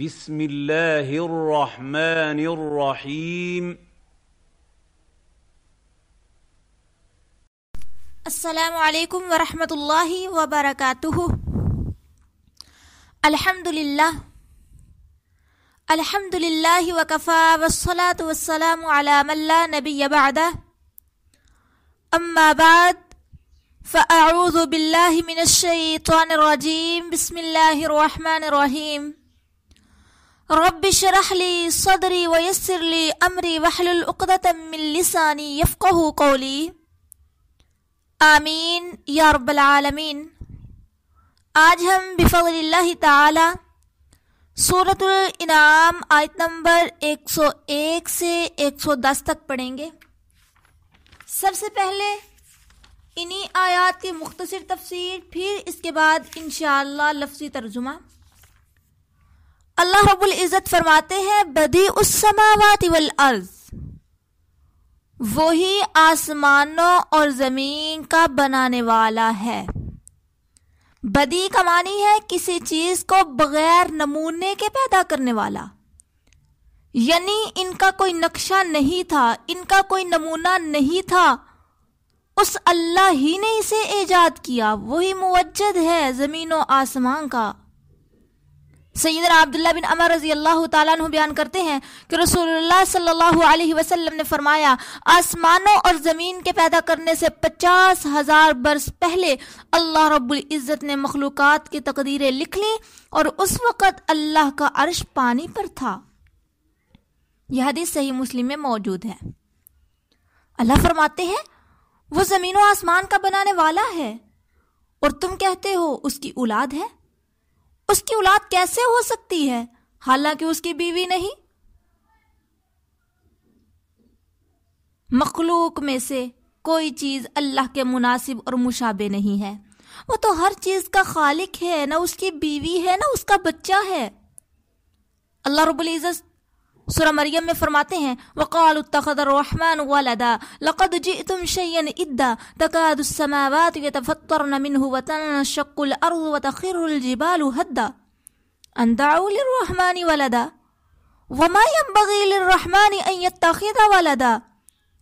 بسم الله الرحمن الرحيم السلام علیکم ورحمۃ اللہ وبرکاتہ۔ الحمد للہ الحمد للہ وکفا والصلاة والسلام علی من لا نبی بعد اما بعد، فاعوذ باللہ من الشیطان الرجیم۔ بسم اللہ الرحمن الرحیم۔ رب شرح لی صدری ویسر لی امری وحلل عقدة من لسانی یفقہ قولی آمین یا رب العالمین. آج ہم بفضل اللہ تعالی سورت الانعام آیت نمبر ایک سو ایک سے ایک سو دس تک پڑھیں گے. سب سے پہلے انہی آیات کی مختصر تفسیر، پھر اس کے بعد انشاءاللہ لفظی ترجمہ. اللہ رب العزت فرماتے ہیں بدی السماوات والارض۔ وہی آسمانوں اور زمین کا بنانے والا ہے۔ بدی کا معنی ہے کسی چیز کو بغیر نمونے کے پیدا کرنے والا۔ یعنی ان کا کوئی نقشہ نہیں تھا، ان کا کوئی نمونہ نہیں تھا۔ اس اللہ ہی نے اسے ایجاد کیا۔ وہی موجد ہے زمین و آسمان کا۔ سیدنا عبداللہ بن عمر رضی اللہ تعالیٰ عنہ بیان کرتے ہیں کہ رسول اللہ صلی اللہ علیہ وسلم نے فرمایا، آسمانوں اور زمین کے پیدا کرنے سے پچاس ہزار برس پہلے اللہ رب العزت نے مخلوقات کی تقدیریں لکھ لیں اور اس وقت اللہ کا عرش پانی پر تھا۔ یہ حدیث صحیح مسلم میں موجود ہے۔ اللہ فرماتے ہیں، وہ زمین و آسمان کا بنانے والا ہے اور تم کہتے ہو، اس کی اولاد ہے؟ اس کی اولاد کیسے ہو سکتی ہے؟ حالانکہ اس کی بیوی نہیں۔ مخلوق میں سے کوئی چیز اللہ کے مناسب اور مشابہ نہیں ہے۔ وہ تو ہر چیز کا خالق ہے، نہ اس کی بیوی ہے، نہ اس کا بچہ ہے۔ اللہ رب العزت سورہ مریم میں فرماتے ہیں وقال اتخذ الرحمن ولدا لقد جئتم شيئا ادا تكاد السماوات يتفطرن منه وتنشق الارض وتخر الجبال هدا ان دعوا للرحمن ولدا وما ينبغي للرحمن ان يتخذ ولدا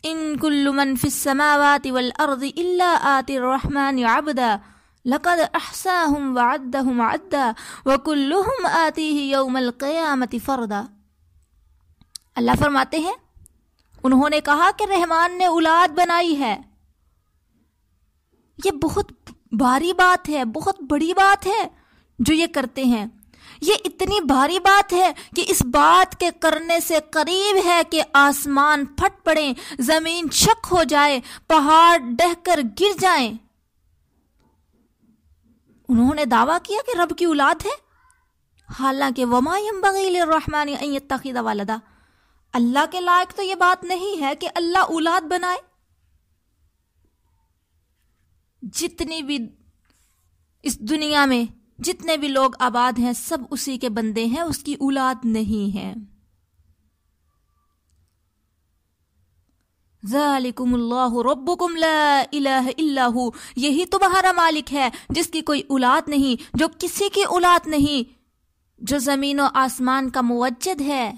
ان كل من في السماوات والارض الا آتي الرحمن عبدا لقد احصاهم وعدهم عدا وكلهم آتيه يوم القيامة فردا اللہ فرماتے ہیں، انہوں نے کہا کہ رحمان نے اولاد بنائی ہے۔ یہ بہت بھاری بات ہے، بہت بڑی بات ہے جو یہ کرتے ہیں۔ یہ اتنی بھاری بات ہے کہ اس بات کے کرنے سے قریب ہے کہ آسمان پھٹ پڑے، زمین شک ہو جائے، پہاڑ ڈہ کر گر جائیں۔ انہوں نے دعویٰ کیا کہ رب کی اولاد ہے۔ حالانکہ وما ينبغي للرحمن ان يتخذ اللہ کے لائق تو یہ بات نہیں ہے کہ اللہ اولاد بنائے۔ جتنی بھی اس دنیا میں جتنے بھی لوگ آباد ہیں، سب اسی کے بندے ہیں، اس کی اولاد نہیں ہے۔ ذالکم اللہ ربکم لا الہ الا ہو۔ یہی تمہارا مالک ہے، جس کی کوئی اولاد نہیں، جو کسی کی اولاد نہیں، جو زمین و آسمان کا موجد ہے۔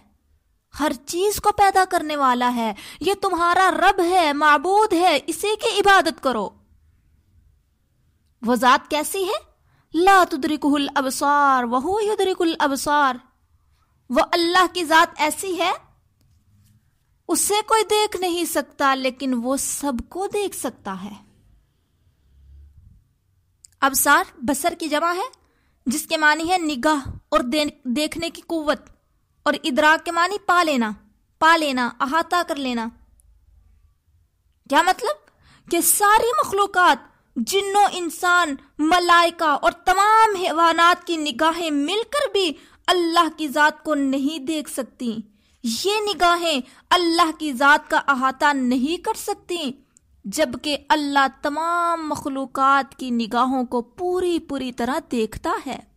ہر چیز کو پیدا کرنے والا ہے۔ یہ تمہارا رب ہے، معبود ہے، اسی کی عبادت کرو۔ وہ ذات کیسی ہے؟ لا تدرکہ الابصار، وہو یدرک الابصار۔ وہ اللہ کی ذات ایسی ہے؟ اسے کوئی دیکھ نہیں سکتا، لیکن وہ سب کو دیکھ سکتا ہے۔ ابصار بسر کی جمع ہے، جس کے معنی ہے نگاہ اور دیکھنے کی قوت۔ اور ادراک کے معنی پا لینا پا لینا، احاطہ کر لینا۔ کیا مطلب؟ کہ ساری مخلوقات جنوں انسان، ملائکہ اور تمام حیوانات کی نگاہیں مل کر بھی اللہ کی ذات کو نہیں دیکھ سکتی۔ یہ نگاہیں اللہ کی ذات کا احاطہ نہیں کر سکتی، جبکہ اللہ تمام مخلوقات کی نگاہوں کو پوری پوری طرح دیکھتا ہے۔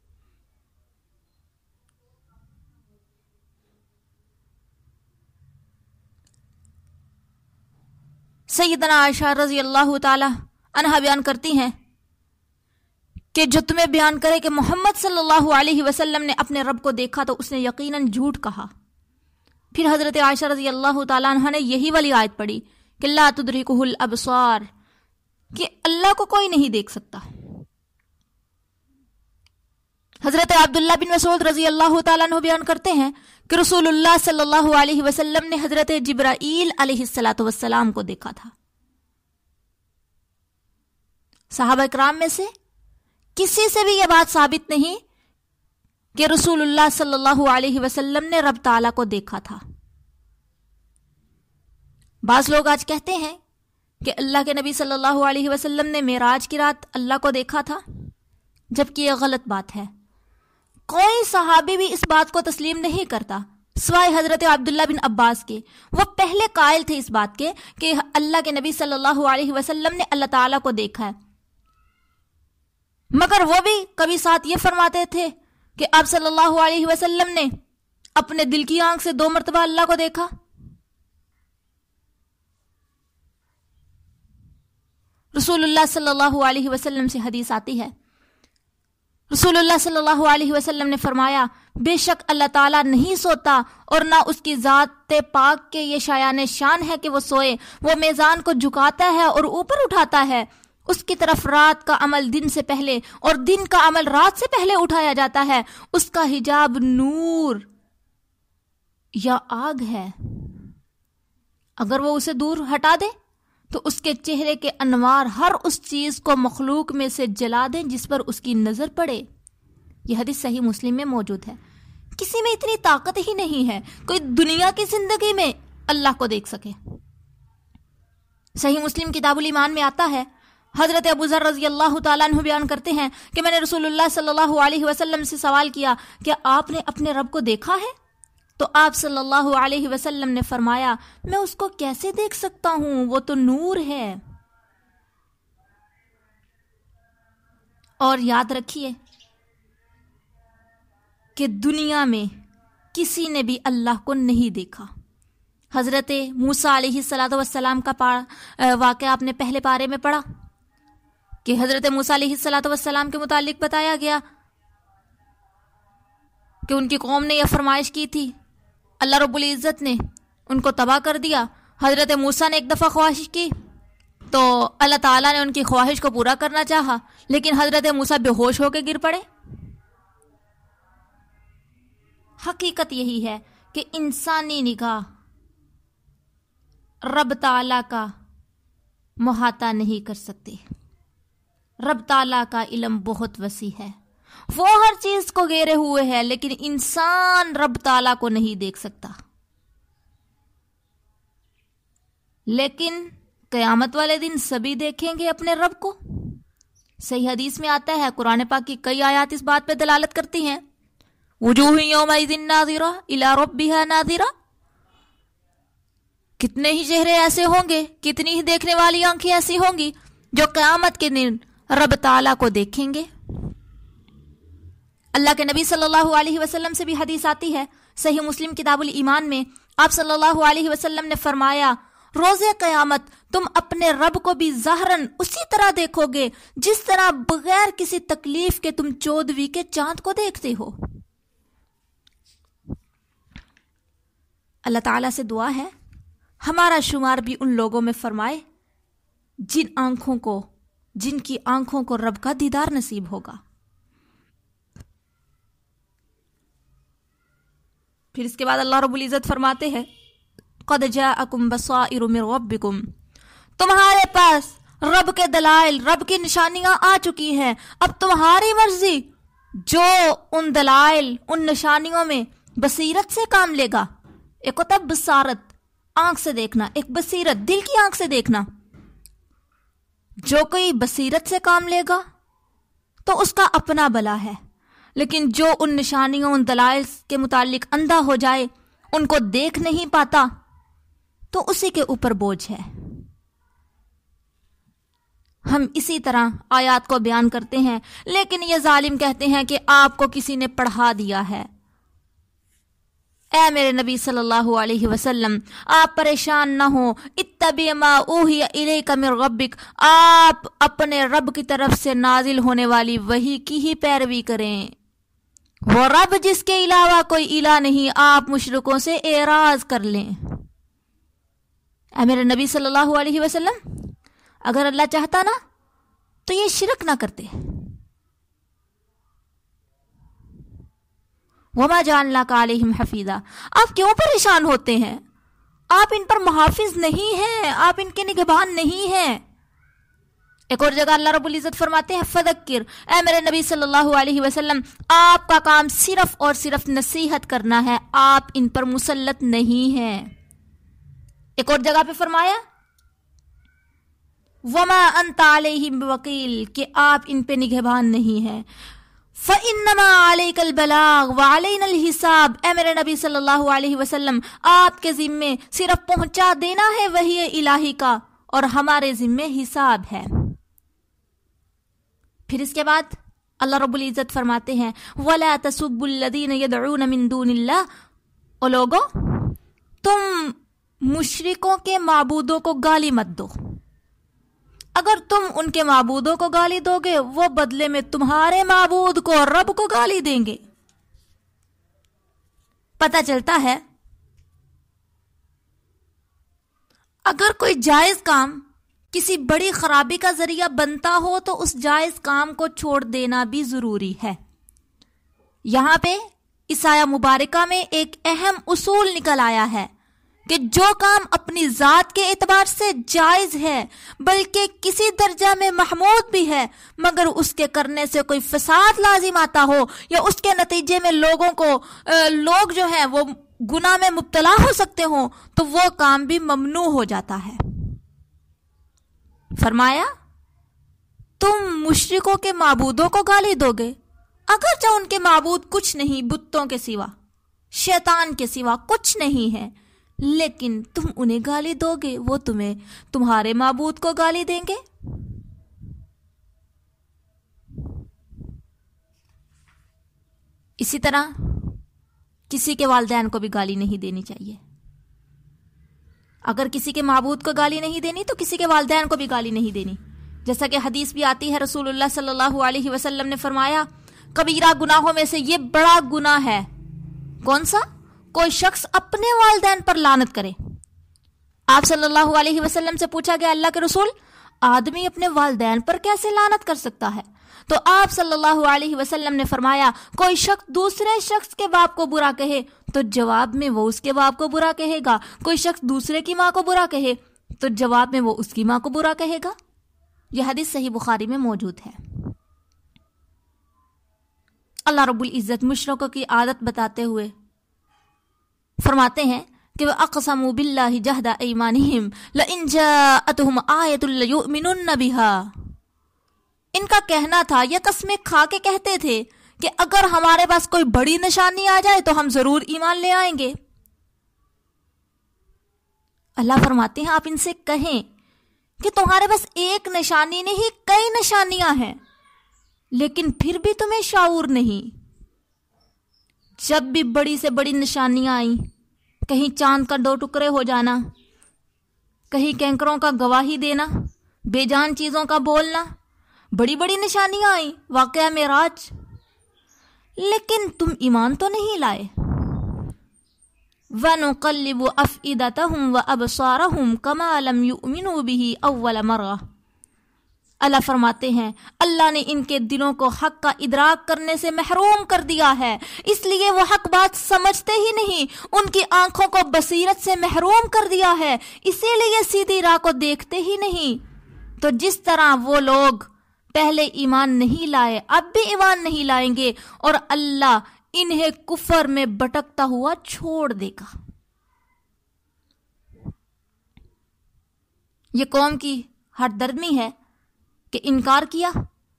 سیدنا عائشہ رضی اللہ تعالی عنہ بیان کرتی ہیں کہ جو تمہیں بیان کرے کہ محمد صلی اللہ علیہ وسلم نے اپنے رب کو دیکھا تو اس نے یقیناً جھوٹ کہا۔ پھر حضرت عائشہ رضی اللہ تعالیٰ عنہ نے یہی والی آیت پڑھی کہ اللہ تدرکہ الابصار کہ اللہ کو کوئی نہیں دیکھ سکتا۔ حضرت عبداللہ بن مسعود رضی اللہ تعالیٰ عنہ بیان کرتے ہیں کہ رسول اللہ صلی اللہ علیہ وسلم نے حضرت جبرائیل علیہ السلاۃ وسلام کو دیکھا تھا۔ صحابہ اکرام میں سے کسی سے بھی یہ بات ثابت نہیں کہ رسول اللہ صلی اللہ علیہ وسلم نے رب تعالیٰ کو دیکھا تھا۔ بعض لوگ آج کہتے ہیں کہ اللہ کے نبی صلی اللہ علیہ وسلم نے معراج کی رات اللہ کو دیکھا تھا، جبکہ یہ غلط بات ہے۔ کوئی صحابی بھی اس بات کو تسلیم نہیں کرتا، سوائے حضرت عبداللہ بن عباس کے۔ وہ پہلے قائل تھے اس بات کے کہ اللہ کے نبی صلی اللہ علیہ وسلم نے اللہ تعالیٰ کو دیکھا ہے۔ مگر وہ بھی کبھی ساتھ یہ فرماتے تھے کہ آپ صلی اللہ علیہ وسلم نے اپنے دل کی آنکھ سے دو مرتبہ اللہ کو دیکھا۔ رسول اللہ صلی اللہ علیہ وسلم سے حدیث آتی ہے رسول اللہ صلی اللہ علیہ وسلم نے فرمایا، بے شک اللہ تعالیٰ نہیں سوتا اور نہ اس کی ذات پاک کے یہ شایان شان ہے کہ وہ سوئے۔ وہ میزان کو جھکاتا ہے اور اوپر اٹھاتا ہے۔ اس کی طرف رات کا عمل دن سے پہلے اور دن کا عمل رات سے پہلے اٹھایا جاتا ہے۔ اس کا حجاب نور یا آگ ہے۔ اگر وہ اسے دور ہٹا دے تو اس کے چہرے کے انوار ہر اس چیز کو مخلوق میں سے جلا دیں جس پر اس کی نظر پڑے۔ یہ حدیث صحیح مسلم میں موجود ہے۔ کسی میں اتنی طاقت ہی نہیں ہے۔ کوئی دنیا کی زندگی میں اللہ کو دیکھ سکے۔ صحیح مسلم کتاب الایمان میں آتا ہے۔ حضرت ابو ذر رضی اللہ تعالیٰ عنہ بیان کرتے ہیں کہ میں نے رسول اللہ صلی اللہ علیہ وسلم سے سوال کیا کہ آپ نے اپنے رب کو دیکھا ہے؟ تو آپ صلی اللہ علیہ وسلم نے فرمایا، میں اس کو کیسے دیکھ سکتا ہوں؟ وہ تو نور ہے۔ اور یاد رکھیے کہ دنیا میں کسی نے بھی اللہ کو نہیں دیکھا۔ حضرت موسا علیہ السلاۃ وسلام کا واقعہ آپ نے پہلے پارے میں پڑھا کہ حضرت موسا علیہ السلاۃ وسلام کے متعلق بتایا گیا کہ ان کی قوم نے یہ فرمائش کی تھی۔ اللہ رب العزت نے ان کو تباہ کر دیا۔ حضرت موسا نے ایک دفعہ خواہش کی۔ تو اللہ تعالیٰ نے ان کی خواہش کو پورا کرنا چاہا، لیکن حضرت موسا بے ہوش ہو کے گر پڑے۔ حقیقت یہی ہے کہ انسانی نگاہ رب تعالی کا محاطہ نہیں کر سکتے۔ رب تعالی کا علم بہت وسیع ہے۔ وہ ہر چیز کو گیرے ہوئے ہے لیکن انسان رب تعالی کو نہیں دیکھ سکتا۔ لیکن قیامت والے دن سبھی دیکھیں گے اپنے رب کو۔ صحیح حدیث میں آتا ہے، قرآن پاک کی کئی آیات اس بات پہ دلالت کرتی ہیں۔ وجوہ یوم ناظرہ الا ربها ناظرہ۔ کتنے ہی چہرے ایسے ہوں گے، کتنی ہی دیکھنے والی آنکھیں ایسی ہوں گی جو قیامت کے دن رب تعالی کو دیکھیں گے۔ اللہ کے نبی صلی اللہ علیہ وسلم سے بھی حدیث آتی ہے، صحیح مسلم کتاب الایمان میں آپ صلی اللہ علیہ وسلم نے فرمایا، روز قیامت تم اپنے رب کو بھی ظاہراً اسی طرح دیکھو گے، جس طرح بغیر کسی تکلیف کے تم چودوی کے چاند کو دیکھتے ہو۔ اللہ تعالیٰ سے دعا ہے، ہمارا شمار بھی ان لوگوں میں فرمائے، جن آنکھوں کو، جن کی آنکھوں کو رب کا دیدار نصیب ہوگا۔ پھر اس کے بعد اللہ رب العزت فرماتے ہیں، قد جاءکم بصائر من ربکم تمہارے پاس رب کے دلائل، رب کی نشانیاں آ چکی ہیں۔ اب تمہاری مرضی جو ان دلائل، ان نشانیوں میں بصیرت سے کام لے گا۔ ایک ہوتا ہے بصارت، آنکھ سے دیکھنا۔ ایک بصیرت، دل کی آنکھ سے دیکھنا۔ جو کوئی بصیرت سے کام لے گا، تو اس کا اپنا بلا ہے۔ لیکن جو ان نشانیوں ان دلائل کے متعلق اندھا ہو جائے، ان کو دیکھ نہیں پاتا، تو اسی کے اوپر بوجھ ہے۔ ہم اسی طرح آیات کو بیان کرتے ہیں، لیکن یہ ظالم کہتے ہیں کہ آپ کو کسی نے پڑھا دیا ہے۔ اے میرے نبی صلی اللہ علیہ وسلم، آپ پریشان نہ ہو اتبع ما اوہی الیک من ربک، آپ اپنے رب کی طرف سے نازل ہونے والی وہی کی ہی پیروی کریں۔ وہ رب جس کے علاوہ کوئی الہ نہیں، آپ مشرکوں سے اعراض کر لیں۔ اے میرے نبی صلی اللہ علیہ وسلم، اگر اللہ چاہتا نا، تو یہ شرک نہ کرتے۔ وما جاننا کا علیہم حفیظہ آپ کیوں پریشان ہوتے ہیں؟ آپ ان پر محافظ نہیں ہیں، آپ ان کے نگبان نہیں ہیں۔ ایک اور جگہ اللہ رب العزت فرماتے ہیں فدکر اے میرے نبی صلی اللہ علیہ وسلم، آپ کا کام صرف اور صرف نصیحت کرنا ہے، آپ ان پر مسلط نہیں ہیں۔ ایک اور جگہ پہ فرمایا، وما انت علیہم وکیل کہ آپ ان پہ نگہبان نہیں ہیں۔ فَإِنَّمَا عَلَيْكَ الْبَلَاغُ وَعَلَيْنَا الْحِسَابِ۔ اے میرے نبی صلی اللہ علیہ وسلم، آپ کے ذمے صرف پہنچا دینا ہے وہی الہی کا، اور ہمارے ذمے حساب ہے۔ پھر اس کے بعد اللہ رب العزت فرماتے ہیں، وَلَا تَسُبُّ الَّذِينَ يَدْعُونَ مِن دُونِ اللَّهِ۔ او لوگو، تم مشرکوں کے معبودوں کو گالی مت دو۔ اگر تم ان کے معبودوں کو گالی دو گے، وہ بدلے میں تمہارے معبود کو رب کو گالی دیں گے۔ پتا چلتا ہے، اگر کوئی جائز کام کسی بڑی خرابی کا ذریعہ بنتا ہو تو اس جائز کام کو چھوڑ دینا بھی ضروری ہے۔ یہاں پہ عیسایہ مبارکہ میں ایک اہم اصول نکل آیا ہے کہ جو کام اپنی ذات کے اعتبار سے جائز ہے، بلکہ کسی درجہ میں محمود بھی ہے، مگر اس کے کرنے سے کوئی فساد لازم آتا ہو یا اس کے نتیجے میں لوگوں کو لوگ جو ہیں وہ گناہ میں مبتلا ہو سکتے ہوں، تو وہ کام بھی ممنوع ہو جاتا ہے۔ فرمایا، تم مشرکوں کے معبودوں کو گالی دو گے۔ اگرچہ ان کے معبود کچھ نہیں، بتوں کے سوا، شیطان کے سوا کچھ نہیں ہے، لیکن تم انہیں گالی دو گے، وہ تمہیں تمہارے معبود کو گالی دیں گے۔ اسی طرح کسی کے والدین کو بھی گالی نہیں دینی چاہیے۔ اگر کسی کے معبود کو گالی نہیں دینی تو کسی کے والدین کو بھی گالی نہیں دینی۔ جیسا کہ حدیث بھی آتی ہے، رسول اللہ صلی اللہ علیہ وسلم نے فرمایا، کبیرہ گناہوں میں سے یہ بڑا گناہ ہے۔ کون سا؟ کوئی شخص اپنے والدین پر لانت کرے۔ آپ صلی اللہ علیہ وسلم سے پوچھا گیا، اللہ کے رسول، آدمی اپنے والدین پر کیسے لانت کر سکتا ہے؟ تو آپ صلی اللہ علیہ وسلم نے فرمایا، کوئی شخص دوسرے شخص کے باپ کو برا کہے تو جواب میں وہ اس کے باپ کو برا کہے گا، کوئی شخص دوسرے کی ماں کو برا کہے، تو جواب میں وہ اس کی ماں کو برا کہے گا؟ یہ حدیث صحیح بخاری میں موجود ہے۔ اللہ رب العزت مشرقوں کی عادت بتاتے ہوئے فرماتے ہیں کہ وہ اقسم باللہ جہد ایمانہم لئن جاءتہم آیت لیؤمنن ان کا کہنا تھا، یہ قسمیں کھا کے کہتے تھے۔ کہ اگر ہمارے پاس کوئی بڑی نشانی آ جائے تو ہم ضرور ایمان لے آئیں گے۔ اللہ فرماتے ہیں، آپ ان سے کہیں کہ تمہارے پاس ایک نشانی نہیں، کئی نشانیاں ہیں، لیکن پھر بھی تمہیں شعور نہیں۔ جب بھی بڑی سے بڑی نشانیاں آئیں، کہیں چاند کا دو ٹکڑے ہو جانا، کہیں کینکروں کا گواہی دینا، بے جان چیزوں کا بولنا، بڑی بڑی نشانیاں آئیں، واقعہ میں راج لیکن تم ایمان تو نہیں لائے۔ وَنُقَلِّبُ أَفْئِدَتَهُمْ وَأَبْصَارَهُمْ كَمَا لَمْ يُؤْمِنُوا بِهِ أَوَّلَ مَرَّةٍ۔ اللہ فرماتے ہیں، اللہ نے ان کے دلوں کو حق کا ادراک کرنے سے محروم کر دیا ہے۔ اس لیے وہ حق بات سمجھتے ہی نہیں، ان کی آنکھوں کو بصیرت سے محروم کر دیا ہے۔ اسی لیے سیدھی راہ کو دیکھتے ہی نہیں۔ تو جس طرح وہ لوگ پہلے ایمان نہیں لائے، اب بھی ایمان نہیں لائیں گے۔ اور اللہ انہیں کفر میں بٹکتا ہوا چھوڑ دے گا۔ یہ قوم کی ہر درمی ہے کہ انکار کیا،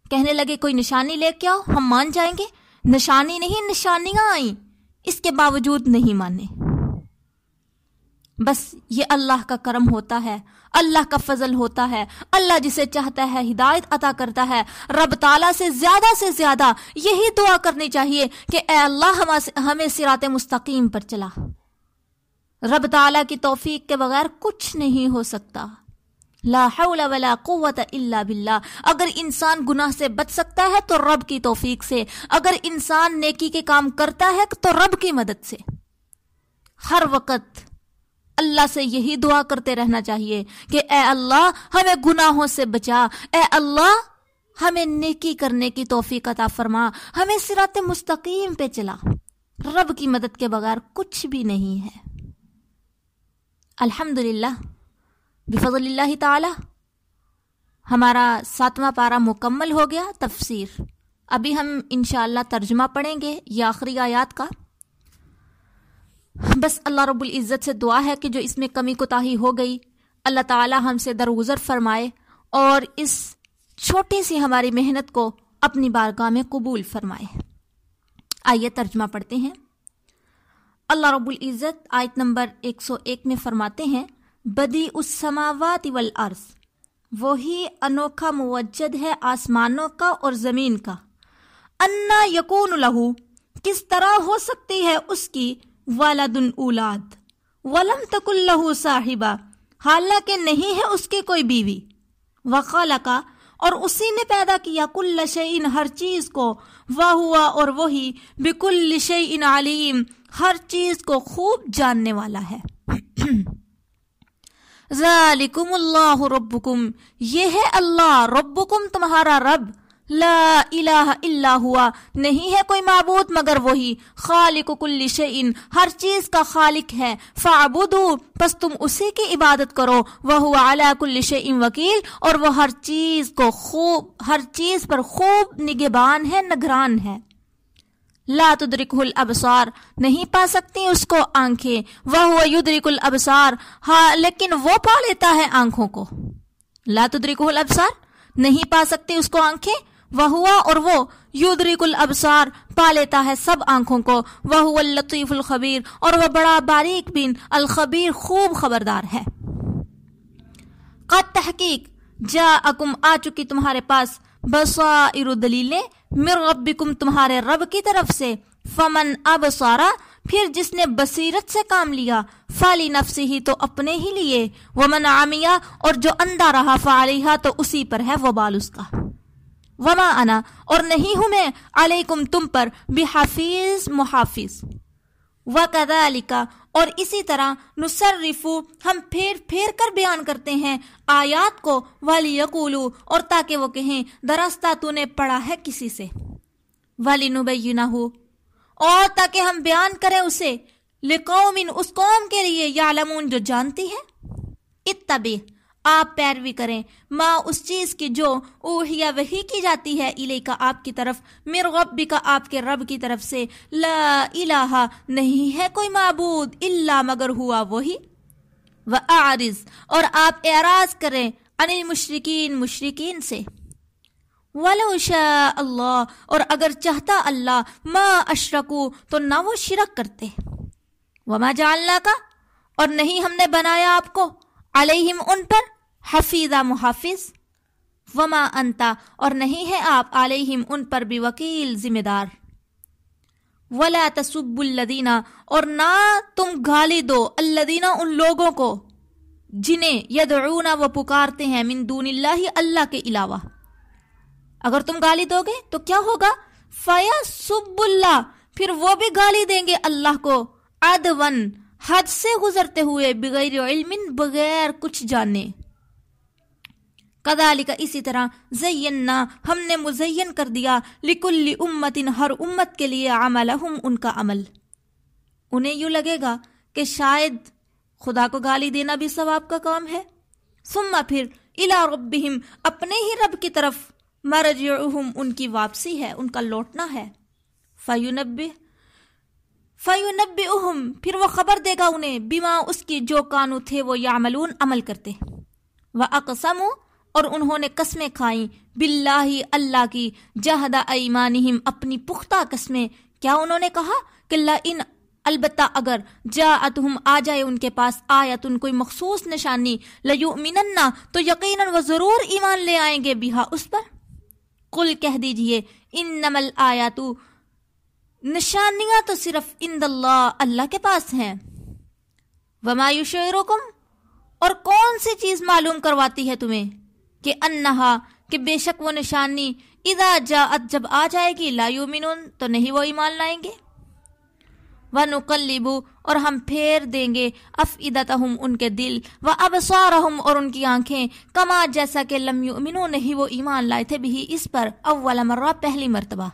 کہنے لگے، کوئی نشانی لے کے آؤ، ہم مان جائیں گے۔ نشانی نہیں، نشانیاں آئیں۔ اس کے باوجود نہیں مانے۔ بس یہ اللہ کا کرم ہوتا ہے۔ اللہ کا فضل ہوتا ہے۔ اللہ جسے چاہتا ہے ہدایت عطا کرتا ہے۔ رب تعالیٰ سے زیادہ سے زیادہ یہی دعا کرنی چاہیے کہ اے اللہ ہمیں سرات مستقیم پر چلا۔ رب تعالیٰ کی توفیق کے بغیر کچھ نہیں ہو سکتا۔ لا حول ولا قوت الا باللہ۔ اگر انسان گناہ سے بچ سکتا ہے تو رب کی توفیق سے۔ اگر انسان نیکی کے کام کرتا ہے تو رب کی مدد سے۔ ہر وقت اللہ سے یہی دعا کرتے رہنا چاہیے کہ اے اللہ، ہمیں گناہوں سے بچا۔ اے اللہ، ہمیں نیکی کرنے کی توفیق عطا فرما۔ ہمیں سرات مستقیم پہ چلا۔ رب کی مدد کے بغیر کچھ بھی نہیں ہے۔ الحمد للہ بفضل اللہ تعالی۔ ہمارا ساتواں پارا مکمل ہو گیا۔ تفسیر۔ ابھی ہم انشاءاللہ ترجمہ پڑھیں گے۔ یہ آخری آیات کا۔ بس اللہ رب العزت سے دعا ہے کہ جو اس میں کمی کوتاہی ہو گئی، اللہ تعالی ہم سے درگزر فرمائے اور اس چھوٹی سی ہماری محنت کو اپنی بارگاہ میں قبول فرمائے۔ آئیے ترجمہ پڑھتے ہیں۔ اللہ رب العزت آیت نمبر 101 میں فرماتے ہیں بدی اس سماوات والارض، وہی انوکھا موجد ہے آسمانوں کا اور زمین کا۔ انا یقون لہو، کس طرح ہو سکتی ہے اس کی والد اولاد، ولم تک اللہ صاحبہ، حالانکہ نہیں ہے اس کی کوئی بیوی۔ وقال کا اور اسی نے پیدا کیا کل شعین ہر چیز کو وہ ہوا اور وہی بکل شعین علیم، ہر چیز کو خوب جاننے والا ہے۔ ذالکم اللہ ربکم، یہ ہے اللہ، ربکم تمہارا رب۔ لا الہ الا ہوا، نہیں ہے کوئی معبود مگر وہی۔ خالق کل شئین ہر چیز کا خالق ہے۔ فعبدو پس تم اسی کی عبادت کرو۔ وہ علی کل شئین وکیل، اور وہ ہر چیز کو خوب، ہر چیز پر خوب نگبان ہے، نگران ہے۔ لا تدرکہ الابصار، نہیں پا سکتی اس کو آنکھیں۔ وہ یدرک الابصار ہاں لیکن وہ پا لیتا ہے آنکھوں کو۔ لا تدرکہ الابصار، نہیں پا سکتی اس کو آنکھیں۔ وہ ہوا اور وہ یودریک الابصار پا لیتا ہے سب آنکھوں کو۔ وہ اللطیف الخبیر اور وہ بڑا باریک بین الخبیر خوب خبردار ہے۔ قد تحقیق جا اکم آ چکی تمہارے پاس۔ بصائر دلیلیں مر ربکم تمہارے رب کی طرف سے۔ فمن اب پھر جس نے بصیرت سے کام لیا۔ فالی نفسی ہی تو اپنے ہی لیے۔ ومن عامیہ اور جو اندھا رہا فالیہ تو اسی پر ہے، وہ بال اس کا۔ وما انا، اور نہیں ہوں میں، علیکم تم پر بحافظ محافظ۔ وکذالک، اور اسی طرح نصرفو ہم پھیر پھیر کر بیان کرتے ہیں آیات کو والی یقولو اور تاکہ وہ کہیں، درستہ تو نے پڑھا ہے کسی سے۔ والی نبینہو اور تاکہ ہم بیان کریں اسے۔ لقوم، اس قوم کے لیے یعلمون جو جانتی ہے۔ اتبی آپ پیروی کریں۔ ماں اس چیز کی جو اوہیا وہی کی جاتی ہے الہ کا آپ کی طرف میر غبی کا آپ کے رب کی طرف سے۔ لا الہ نہیں ہے کوئی معبود اللہ مگر ہوا وہی وعارض اور آپ اعراض کریں ان المشرکین مشرکین سے۔ ولو شاء اللہ اور اگر چاہتا اللہ، ما اشرکو تو نہ وہ شرک کرتے۔ وما جعلنا کا اور نہیں ہم نے بنایا آپ کو علیہم ان پر۔ حفیظہ محافظ، وما انتا اور نہیں ہے آپ علیہم ان پر بھی وکیل ذمہ دار۔ ولا تصب الدینہ اور نہ تم گالی دو الدینہ ان لوگوں کو جنہیں یدعون وہ پکارتے ہیں من دون اللہ اللہ کے علاوہ۔ اگر تم گالی دو گے تو کیا ہوگا؟ فیا سب اللہ، پھر وہ بھی گالی دیں گے اللہ کو ادون حد سے گزرتے ہوئے بغیر علم بغیر کچھ جانے۔ کدالی کا اسی طرح زینا ہم نے مزین کر دیا لکل امت ہر امت کے لیے عملہم ان کا عمل۔ انہیں یوں لگے گا کہ شاید خدا کو گالی دینا بھی ثواب کا کام ہے۔ ثم پھر الا ربہم، اپنے ہی رب کی طرف مرجعہم، ان کی واپسی ہے، ان کا لوٹنا ہے۔ فیونبہ فیونبئہم پھر وہ خبر دے گا انہیں بما اس کی جو کانو تھے، وہ یعملون، عمل کرتے۔ وَأَقْسَمُوا اور انہوں نے قسمیں کھائیں۔ باللہ اللہ کی جہدا ایمانہم اپنی پختہ قسمیں۔ کیا انہوں نے کہا کہ لا ان البتہ اگر جاءتہم آ جائے ان کے پاس آیتن کوئی مخصوص نشانی لیؤمنننا تو یقیناً وہ ضرور ایمان لے آئیں گے بیہا اس پر۔ قل کہہ دیجیے، انما الآیاتو نشانیاں تو صرف اند اللہ اللہ کے پاس ہیں۔ وما یشعرکم، اور کون سی چیز معلوم کرواتی ہے تمہیں؟ کہ انہا، کہ بے شک وہ نشانی اذا جاءت، جب آ جائے گی، لا یومنون تو نہیں وہ ایمان لائیں گے۔ وَنُقَلِّبُ اور ہم پھیر دیں گے افئدتہم، ان کے دل۔ و ابصارہم اور ان کی آنکھیں۔ کما، جیسا کہ لم یؤمنو، نہیں وہ ایمان لائے تھے بھی اس پر۔ اول مرہ، پہلی مرتبہ۔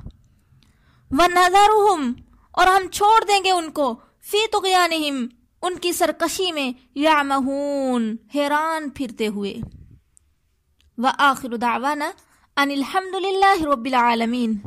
وَنَذَرُهُمْ، اور ہم چھوڑ دیں گے ان کو۔ فی تغیانہم ان کی سرکشی میں یعمہون، حیران پھرتے ہوئے۔ وآخر دعوانا ان الحمد للہ رب العالمین